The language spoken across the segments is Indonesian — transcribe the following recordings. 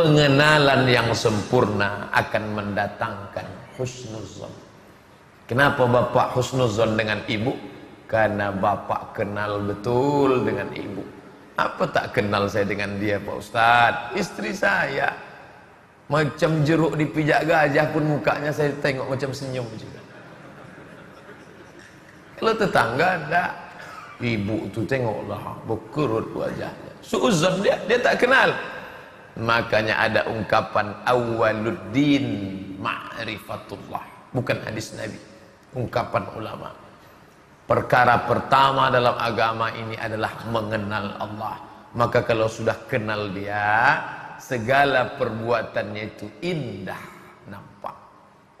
pengenalan yang sempurna akan mendatangkan husnuzon. Kenapa bapak husnuzon dengan ibu? Karena bapak kenal betul dengan ibu. Apa tak kenal saya dengan dia Pak Ustadz? Istri saya. Macam jeruk di pijak gajah pun mukanya saya tengok macam senyum juga. Kalau tetangga ada ibu tu tengoklah berkerut wajahnya. Suuzon dia, dia tak kenal. Makanya ada ungkapan awaluddin ma'rifatullah. Bukan hadis Nabi. Ungkapan ulama. Perkara pertama dalam agama ini adalah mengenal Allah. Maka kalau sudah kenal dia, segala perbuatannya itu indah nampak.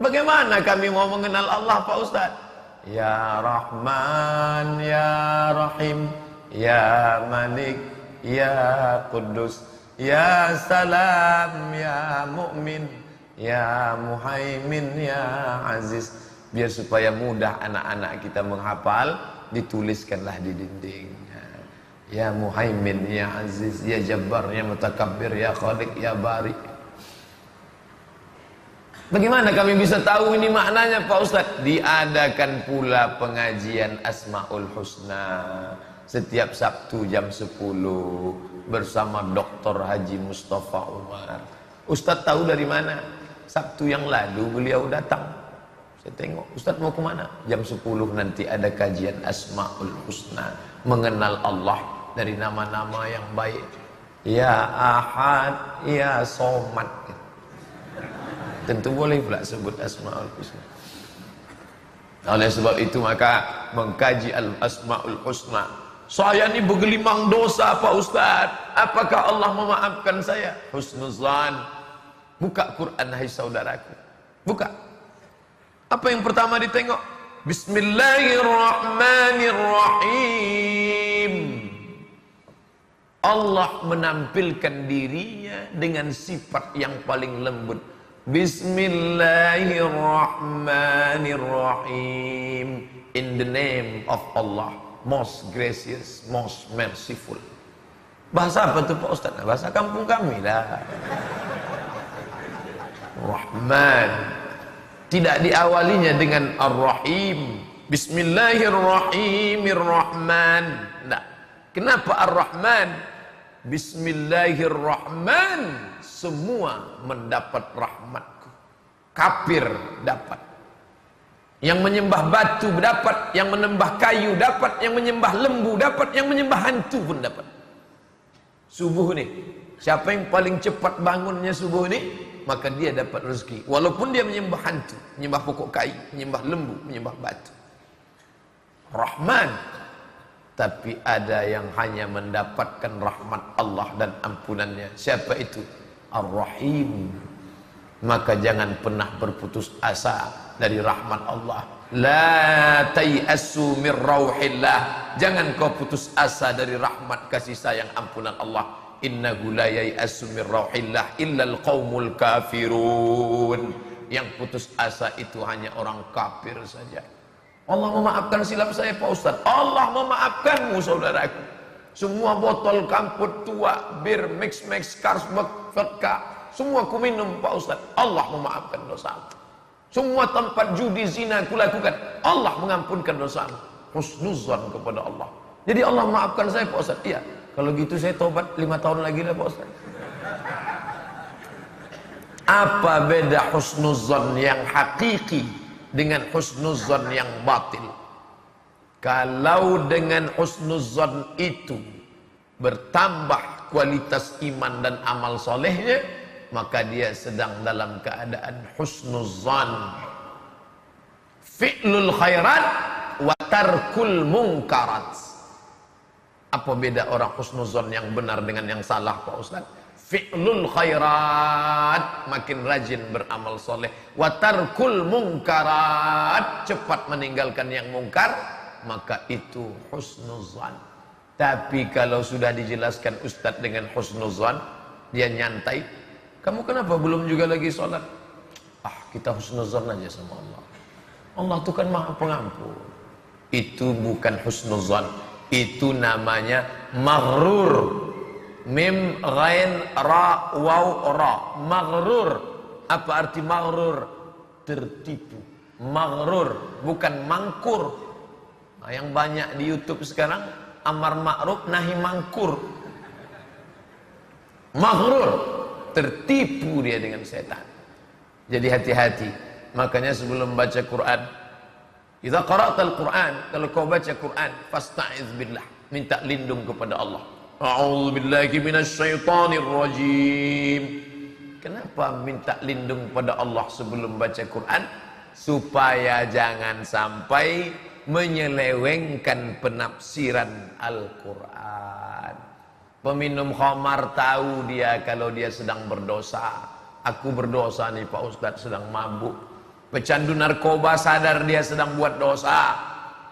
Bagaimana kami mau mengenal Allah Pak Ustaz? Ya Rahman, Ya Rahim, Ya Malik, Ya Kudus, Ya Salam, Ya Mu'min, Ya Muhaimin, Ya Aziz. Biar supaya mudah anak-anak kita menghafal, dituliskanlah di dinding. Ya Muhaimin, Ya Aziz, Ya Jabbar, Ya Mutakabbir, Ya Khalik, Ya Bari. Bagaimana kami bisa tahu ini maknanya Pak Ustadz? Diadakan pula pengajian Asmaul Husna setiap Sabtu jam 10 bersama Dr. Haji Mustafa Umar. Ustadz tahu dari mana? Sabtu yang lalu beliau datang. Saya tengok, Ustadz mau ke mana? Jam 10 nanti ada kajian Asmaul Husna. Mengenal Allah dari nama-nama yang baik. Ya Ahad, Ya Somad. Tentu boleh pula sebut Asmaul Husna. Oleh sebab itu maka mengkaji Al-Asmaul Husna saya ini bergelimang dosa Pak Ustaz. Apakah Allah memaafkan saya? Husnuzan. Buka Quran hai saudaraku. Buka. Apa yang pertama ditengok? Bismillahirrahmanirrahim. Allah menampilkan dirinya dengan sifat yang paling lembut. Bismillahirrahmanirrahim. In the name of Allah most gracious, most merciful. Bahasa apa tu Pak Ustaz? Bahasa kampung kami lah. Rahman. Tidak diawalinya dengan Ar-Rahim. Bismillahirrahmanirrahman. Nah, kenapa Ar-Rahman? Bismillahirrahman. Semua mendapat rahmatku. Kafir dapat. Yang menyembah batu dapat, yang menyembah kayu dapat, yang menyembah lembu dapat, yang menyembah hantu pun dapat. Subuh ni, siapa yang paling cepat bangunnya subuh ni, maka dia dapat rezeki. Walaupun dia menyembah hantu, menyembah pokok kayu, menyembah lembu, menyembah batu. Rahman. Tapi ada yang hanya mendapatkan rahmat Allah dan ampunannya. Siapa itu? Ar-Rahim. Maka jangan pernah berputus asa dari rahmat Allah. La tayasu min rauhillah. Jangan kau putus asa dari rahmat kasih sayang ampunan Allah. Innahu la yayasu min rauhillah illal qaumul kafirun. Yang putus asa itu hanya orang kafir saja. Allah memaafkan silap saya Pak Ustaz. Allah memaafkanmu saudaraku. Semua botol kamput tua, bir, mix mix, Carlsberg, vodka, semua ku minum Pak Ustaz. Allah memaafkan dosaku. Semua tempat judi zina aku lakukan. Allah mengampunkan dosa. Husnuzan kepada Allah. Jadi Allah maafkan saya Pak Ustaz. Iya. Kalau gitu saya tobat lima tahun lagi lah Pak Ustaz. Apa beda husnuzan yang hakiki dengan husnuzan yang batil? Kalau dengan husnuzan itu bertambah kualitas iman dan amal solehnya, maka dia sedang dalam keadaan husnuzan. Fi'lul khairat wa tarkul munkarat. Apa beda orang husnuzan yang benar dengan yang salah Pak Ustaz? Fi'lul khairat. Makin rajin beramal soleh. Wa tarkul munkarat. Cepat meninggalkan yang mungkar maka itu husnuzan. Tapi kalau sudah dijelaskan Ustaz dengan husnuzan dia nyantai kamu kenapa belum juga lagi sholat? Ah, kita husnuzon aja sama Allah. Allah itu kan maha pengampun. Itu bukan husnuzon. Itu namanya maghrur. Mim, ghain, ra, waw, ra. Maghrur. Apa arti maghrur? Tertipu. Maghrur. Bukan mangkur. Nah, yang banyak di Youtube sekarang. Amar ma'ruf, nahi mangkur. Maghrur. Tertipu dia dengan setan. Jadi hati-hati. Makanya sebelum baca Quran. Kita qara'tal Quran. Kalau kau baca Quran. Fasta'iz billah. Minta lindung kepada Allah. A'udzu billahi minasyaitonir rajim. Kenapa minta lindung pada Allah sebelum baca Quran? Supaya jangan sampai menyelewengkan penafsiran Al-Quran. Peminum khamar tahu dia kalau dia sedang berdosa. Aku berdosa nih Pak Ustadz sedang mabuk. Pecandu narkoba sadar dia sedang buat dosa.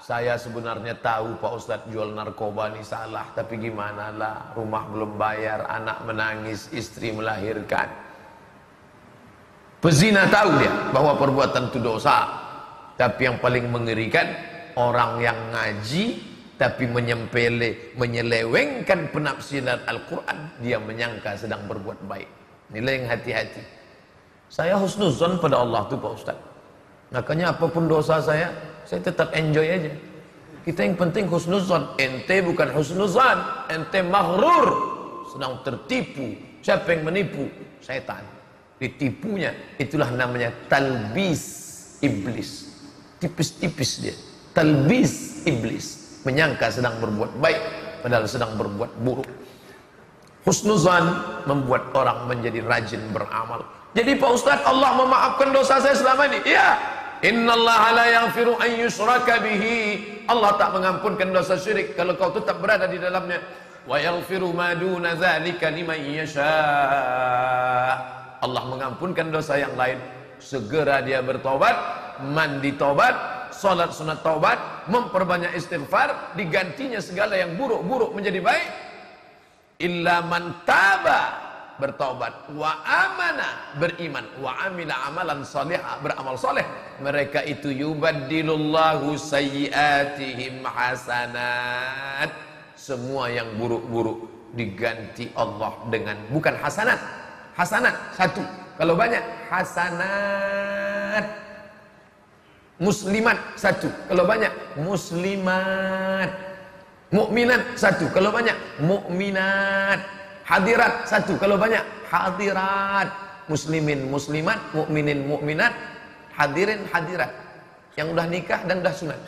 Saya sebenarnya tahu Pak Ustadz jual narkoba ini salah. Tapi gimana lah. Rumah belum bayar. Anak menangis. Istri melahirkan. Pezina tahu dia. Bahwa perbuatan itu dosa. Tapi yang paling mengerikan. Orang yang ngaji. Tapi menyempele. Menyelewengkan penafsiran Al-Quran. Dia menyangka sedang berbuat baik. Nilai yang hati-hati. Saya husnuzon pada Allah tuh Pak Ustadz. Makanya apa pun dosa saya, saya tetap enjoy aja. Kita yang penting husnuzan. Ente bukan husnuzan, ente maghrur. Sedang tertipu. Siapa yang menipu? Setan. Ditipunya, itulah namanya talbis iblis. Tipis-tipis dia. Talbis iblis. Menyangka sedang berbuat baik, padahal sedang berbuat buruk. Husnuzan membuat orang menjadi rajin beramal. Jadi Pak Ustadz Allah memaafkan dosa saya selama ini. Iya, Innallaha la yaghfiru an yushraka bihi. Allah tak mengampunkan dosa syirik kalau kau tetap berada di dalamnya. Wa yaghfiru ma duna dzalika liman yasha. Allah mengampunkan dosa yang lain. Segera dia bertobat, mandi tobat, salat sunat taubat, memperbanyak istighfar, digantinya segala yang buruk-buruk menjadi baik. Illa man taba bertobat wa amana beriman. Wa amila amalan salih beramal soleh mereka itu yubaddilullahu sayyiatihim hasanat. Semua yang buruk-buruk diganti Allah dengan bukan hasanat hasanat satu. Kalau banyak hasanat muslimat satu. Kalau banyak muslimat. Mukminat satu. Kalau banyak mukminat. Hadirat satu, kalau banyak hadirat. Muslimin, muslimat, mukminin, mukminat, hadirin, hadirat. Yang udah nikah dan udah sunat.